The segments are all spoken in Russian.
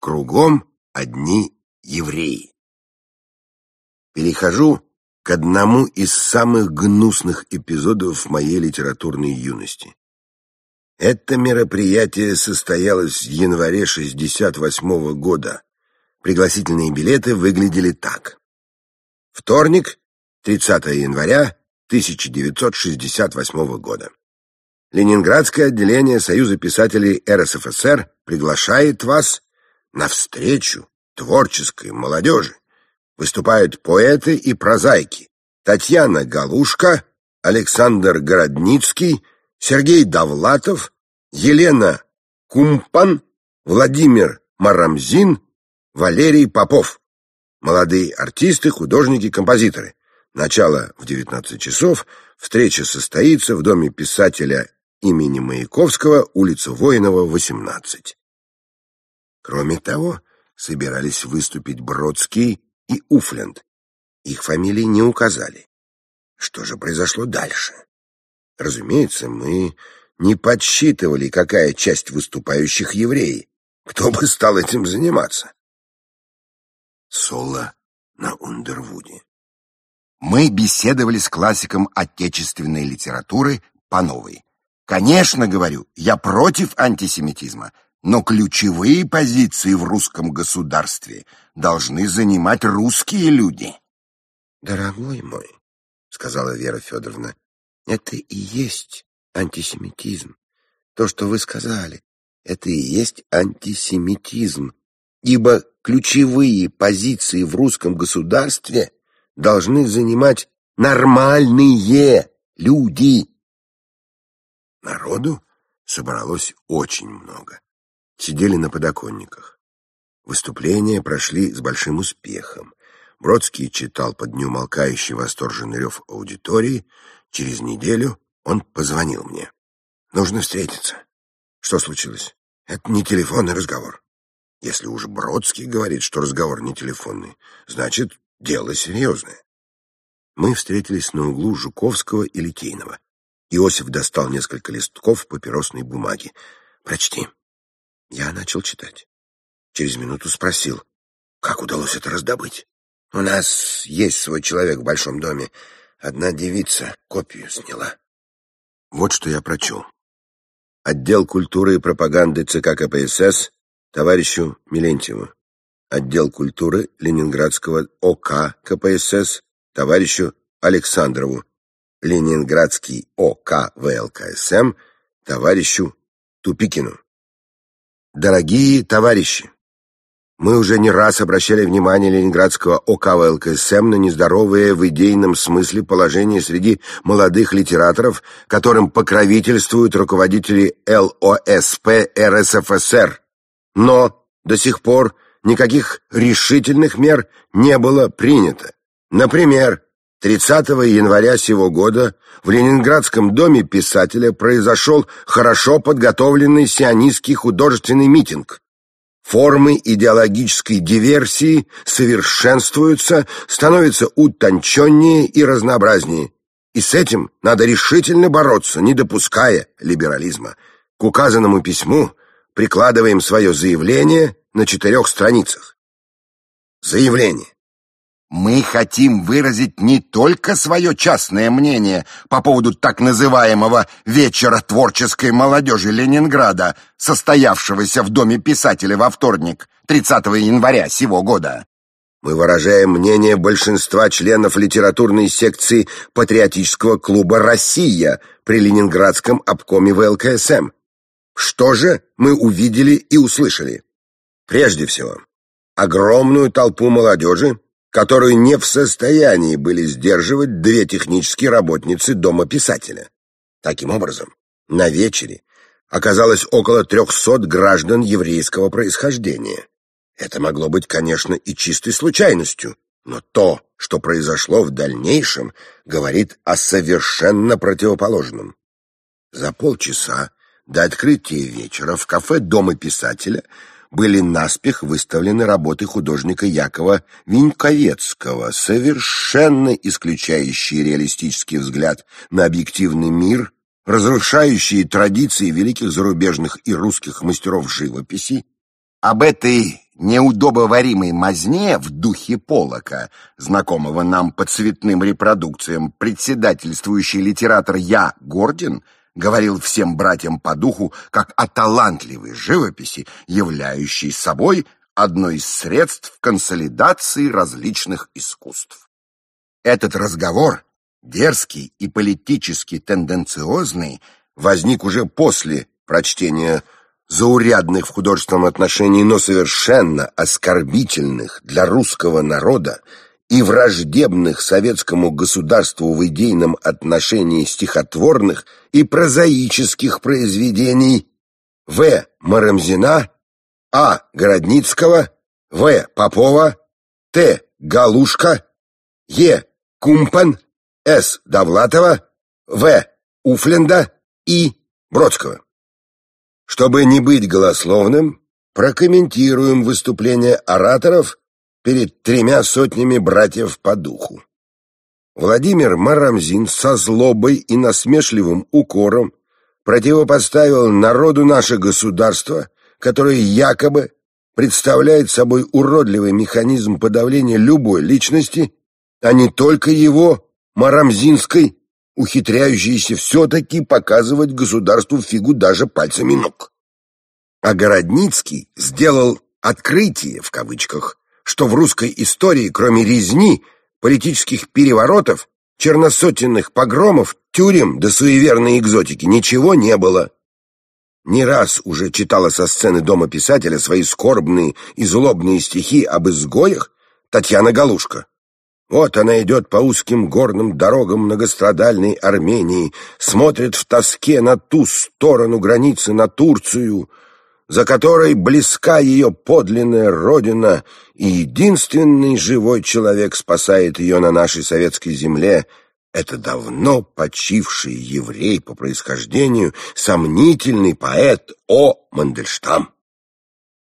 Кругом одни евреи. Перехожу к одному из самых гнусных эпизодов моей литературной юности. Это мероприятие состоялось в январе 68 -го года. Пригласительные билеты выглядели так. Вторник, 30 января 1968 года. Ленинградское отделение Союза писателей РСФСР приглашает вас на встречу творческой молодежи. Выступают поэты и прозаики Татьяна Галушка, Александр Городницкий, Сергей Довлатов, Елена Кумпан, Владимир Марамзин, Валерий Попов. Молодые артисты, художники, композиторы. Начало в 19 часов. Встреча состоится в доме писателя имени Маяковского, улица Воинова, 18. Кроме того, собирались выступить Бродский и Уфленд. Их фамилии не указали. Что же произошло дальше? Разумеется, мы не подсчитывали, какая часть выступающих евреи. Кто бы стал этим заниматься? Соло на Ундервуде. Мы беседовали с классиком отечественной литературы Пановой. Конечно, говорю, я против антисемитизма, но ключевые позиции в русском государстве должны занимать русские люди. Дорогой мой, сказала Вера Федоровна, это и есть антисемитизм. То, что вы сказали, это и есть антисемитизм, ибо ключевые позиции в русском государстве должны занимать нормальные люди. Народу собралось очень много. Сидели на подоконниках. Выступления прошли с большим успехом. Бродский читал под неумолкающий восторженный рев аудитории. Через неделю он позвонил мне. Нужно встретиться. Что случилось? Это не телефонный разговор. Если уж Бродский говорит, что разговор не телефонный, значит, дело серьезное. Мы встретились на углу Жуковского и Литейного. Иосиф достал несколько листков папиросной бумаги. «Прочти». Я начал читать. Через минуту спросил, как удалось это раздобыть. «У нас есть свой человек в большом доме. Одна девица копию сняла». Вот что я прочел. Отдел культуры и пропаганды ЦК КПСС товарищу Милентьеву. Отдел культуры Ленинградского ОК КПСС товарищу Александрову. Ленинградский ОК ВЛКСМ товарищу Тупикину. Дорогие товарищи! Мы уже не раз обращали внимание Ленинградского ОК ВЛКСМ на нездоровое в идейном смысле положение среди молодых литераторов, которым покровительствуют руководители ЛОСП РСФСР. Но до сих пор никаких решительных мер не было принято. Например, 30 января сего года в Ленинградском доме писателя произошел хорошо подготовленный сионистский художественный митинг. Формы идеологической диверсии совершенствуются, становятся утонченнее и разнообразнее. И с этим надо решительно бороться, не допуская либерализма. К указанному письму прикладываем свое заявление на четырех страницах. Заявление. Мы хотим выразить не только свое частное мнение по поводу так называемого «Вечера творческой молодежи Ленинграда», состоявшегося в Доме писателя во вторник, 30 января сего года. Мы выражаем мнение большинства членов литературной секции патриотического клуба «Россия» при Ленинградском обкоме ВЛКСМ. Что же мы увидели и услышали? Прежде всего, огромную толпу молодежи, которую не в состоянии были сдерживать две технические работницы дома писателя. Таким образом, на вечере оказалось около трехсот граждан еврейского происхождения. Это могло быть, конечно, и чистой случайностью, но то, что произошло в дальнейшем, говорит о совершенно противоположном. За полчаса до открытия вечера в кафе Дома писателя были наспех выставлены работы художника Якова Виньковецкого, совершенно исключающие реалистический взгляд на объективный мир, разрушающие традиции великих зарубежных и русских мастеров живописи. Об этой неудобоваримой мазне в духе Полока, знакомого нам по цветным репродукциям, председательствующий литератор Я. Гордин говорил всем братьям по духу как о талантливой живописи, являющей собой одно из средств консолидации различных искусств. Этот разговор, дерзкий и политически тенденциозный, возник уже после прочтения заурядных в художественном отношении, но совершенно оскорбительных для русского народа и враждебных советскому государству в идейном отношении стихотворных и прозаических произведений В. Марамзина, А. Городницкого, В. Попова, Т. Галушка, Е. Кумпан, С. Довлатова, В. Уфленда и Бродского. Чтобы не быть голословным, прокомментируем выступление ораторов перед тремя сотнями братьев по духу. Владимир Марамзин со злобой и насмешливым укором противопоставил народу наше государство, которое якобы представляет собой уродливый механизм подавления любой личности, а не только его, марамзинской, ухитряющиеся все-таки показывать государству фигу даже пальцами ног. А Городницкий сделал «открытие» в кавычках, что в русской истории, кроме резни, политических переворотов, черносотенных погромов, тюрем да суеверной экзотики ничего не было. Не раз уже читала со сцены Дома писателя свои скорбные и злобные стихи об изгоях Татьяна Галушка. Вот она идет по узким горным дорогам многострадальной Армении, смотрит в тоске на ту сторону границы, на Турцию, за которой близка ее подлинная родина, и единственный живой человек спасает ее на нашей советской земле — это давно почивший еврей по происхождению, сомнительный поэт О. Мандельштам.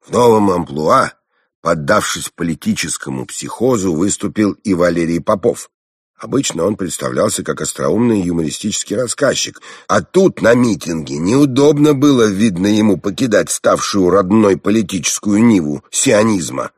В новом амплуа Поддавшись политическому психозу, выступил и Валерий Попов. Обычно он представлялся как остроумный юмористический рассказчик, а тут на митинге неудобно было, видно ему, покидать ставшую родной политическую ниву сионизма.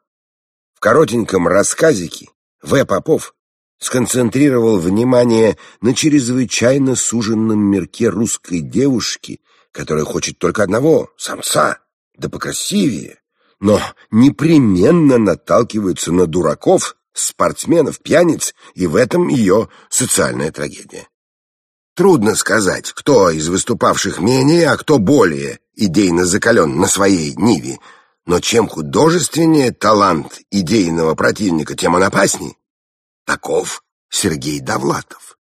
В коротеньком рассказике В. Попов сконцентрировал внимание на чрезвычайно суженном мирке русской девушки, которая хочет только одного — самца, да покрасивее но непременно наталкивается на дураков, спортсменов, пьяниц, и в этом ее социальная трагедия. Трудно сказать, кто из выступавших менее, а кто более идейно закален на своей ниве, но чем художественнее талант идейного противника, тем он опасней. Таков Сергей Довлатов.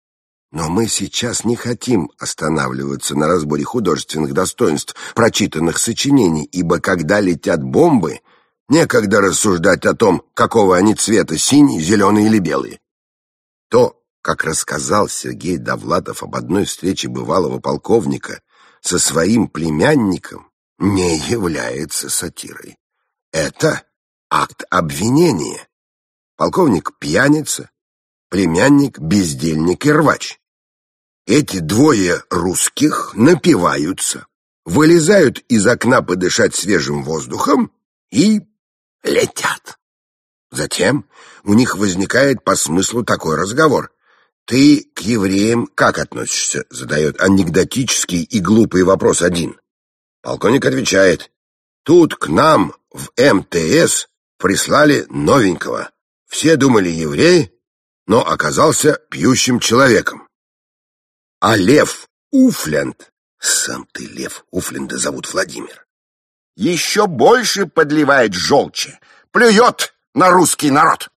Но мы сейчас не хотим останавливаться на разборе художественных достоинств прочитанных сочинений, ибо когда летят бомбы, некогда рассуждать о том, какого они цвета, синий, зеленый или белый. То, как рассказал Сергей Довлатов об одной встрече бывалого полковника со своим племянником, не является сатирой. Это акт обвинения. Полковник пьяница, племянник, бездельник и рвач. Эти двое русских напиваются, вылезают из окна подышать свежим воздухом и летят. Затем у них возникает по смыслу такой разговор. «Ты к евреям как относишься?» — задает анекдотический и глупый вопрос один. Полковник отвечает. «Тут к нам в МТС прислали новенького. Все думали еврей, но оказался пьющим человеком. А Лев Уфленд, сам ты Лев Уфленда зовут Владимир, еще больше подливает желчи, плюет на русский народ.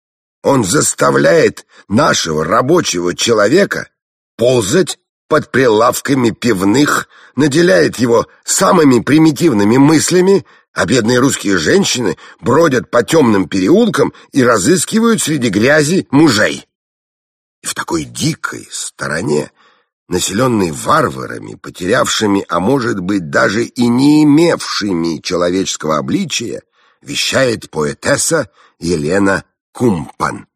Он заставляет нашего рабочего человека ползать под прилавками пивных, наделяет его самыми примитивными мыслями, а бедные русские женщины бродят по темным переулкам и разыскивают среди грязи мужей. И в такой дикой стороне, населенной варварами, потерявшими, а может быть даже и не имевшими человеческого обличия, вещает поэтесса Елена Кумпан.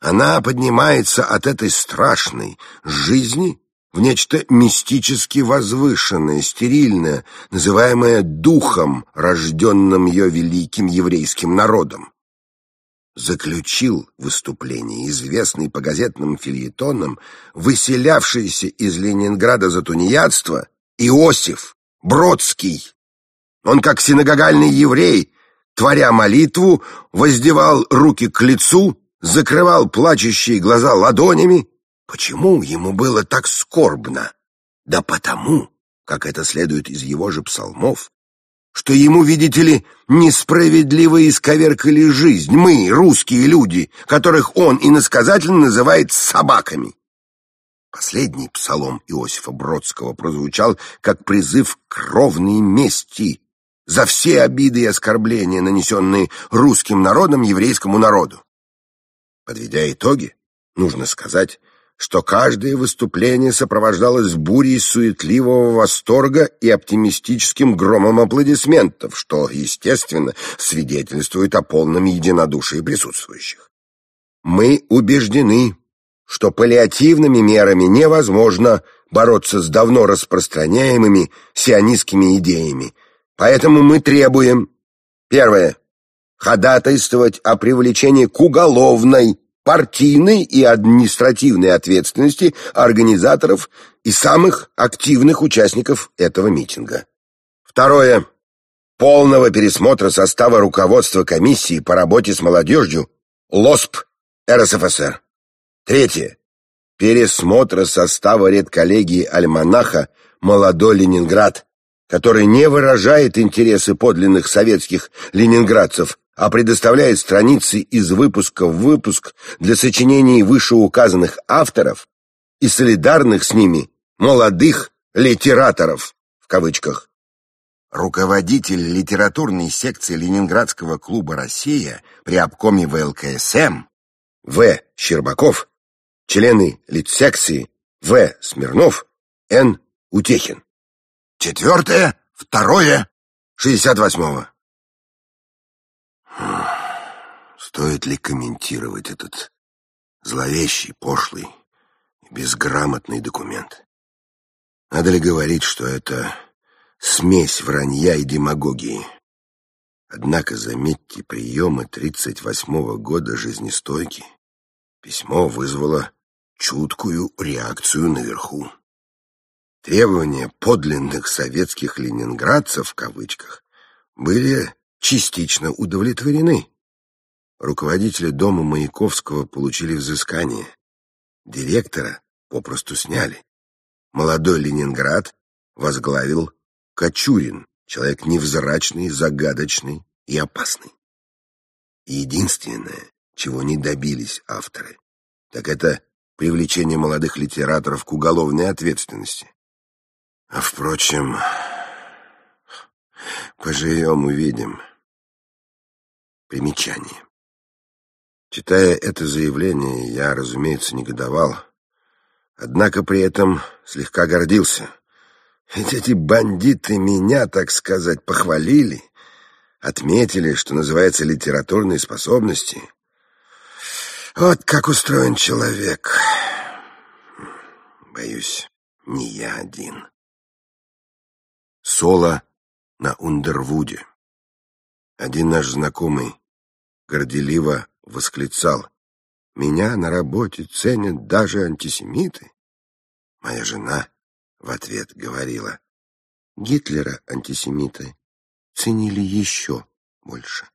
Она поднимается от этой страшной жизни в нечто мистически возвышенное, стерильное, называемое духом, рожденным ее великим еврейским народом. Заключил выступление известный по газетным фильетонам, выселявшийся из Ленинграда за тунеядство, Иосиф Бродский. Он, как синагогальный еврей, творя молитву, воздевал руки к лицу, закрывал плачущие глаза ладонями Почему ему было так скорбно? Да потому, как это следует из его же псалмов, что ему, видите ли, несправедливо исковеркали жизнь мы, русские люди, которых он иносказательно называет собаками. Последний псалом Иосифа Бродского прозвучал как призыв к кровной мести за все обиды и оскорбления, нанесенные русским народом еврейскому народу. Подведя итоги, нужно сказать, что каждое выступление сопровождалось бурей суетливого восторга и оптимистическим громом аплодисментов, что, естественно, свидетельствует о полном единодушии присутствующих. Мы убеждены, что паллиативными мерами невозможно бороться с давно распространяемыми сионистскими идеями, поэтому мы требуем, первое, ходатайствовать о привлечении к уголовной партийной и административной ответственности организаторов и самых активных участников этого митинга. Второе. Полного пересмотра состава руководства комиссии по работе с молодежью ЛОСП РСФСР. Третье. Пересмотра состава редколлегии «Альманаха» «Молодой Ленинград», который не выражает интересы подлинных советских ленинградцев, а предоставляет страницы из выпуска в выпуск для сочинений вышеуказанных авторов и солидарных с ними молодых литераторов в кавычках. Руководитель литературной секции Ленинградского клуба «Россия» при обкоме ВЛКСМ В. Щербаков, члены литсекции В. Смирнов, Н. Утехин. Четвертое, второе, шестьдесят восьмого. Стоит ли комментировать этот зловещий, пошлый и безграмотный документ? Надо ли говорить, что это смесь вранья и демагогии? Однако, заметьте, приемы 38-го года жизнестойки. Письмо вызвало чуткую реакцию наверху. Требования подлинных советских ленинградцев, в кавычках, были частично удовлетворены. Руководители дома Маяковского получили взыскание. Директора попросту сняли. Молодой Ленинград возглавил Кочурин, человек невзрачный, загадочный и опасный. Единственное, чего не добились авторы, так это привлечение молодых литераторов к уголовной ответственности. А впрочем, поживем, увидим. Примечание. Читая это заявление, я, разумеется, негодовал, однако при этом слегка гордился. Ведь эти бандиты меня, так сказать, похвалили, отметили, что называется, литературные способности. Вот как устроен человек. Боюсь, не я один. Соло на Ундервуде. Один наш знакомый горделиво восклицал. «Меня на работе ценят даже антисемиты». Моя жена в ответ говорила. Гитлера антисемиты ценили еще больше.